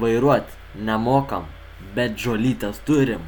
vairuot nemokam bet žolytes turim.